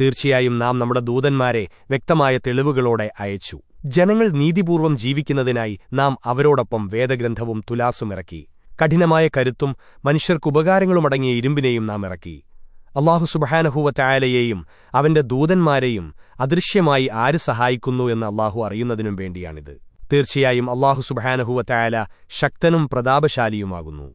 തീർച്ചയായും നാം നമ്മുടെ ദൂതന്മാരെ വ്യക്തമായ തെളിവുകളോടെ അയച്ചു. ജനങ്ങൾ നീതിപൂർവം ജീവിക്കുന്നതിനായി നാം അവരോടൊപ്പം വേദഗ്രന്ഥവും തുലാസും ഇറക്കി. കഠിനമായ കരുത്തും മനുഷ്യർക്കുപകാരങ്ങളുമടങ്ങിയ ഇരുമ്പിനെയും നാം ഇറക്കി. അള്ളാഹു സുബഹാനഹുവറ്റായാലയെയും അവന്റെ ദൂതന്മാരെയും അദൃശ്യമായി ആര് സഹായിക്കുന്നു എന്ന് അള്ളാഹു അറിയുന്നതിനും വേണ്ടിയാണിത്. തീർച്ചയായും അള്ളാഹു സുബഹാനഹുവറ്റായാല ശക്തനും പ്രതാപശാലിയുമാകുന്നു.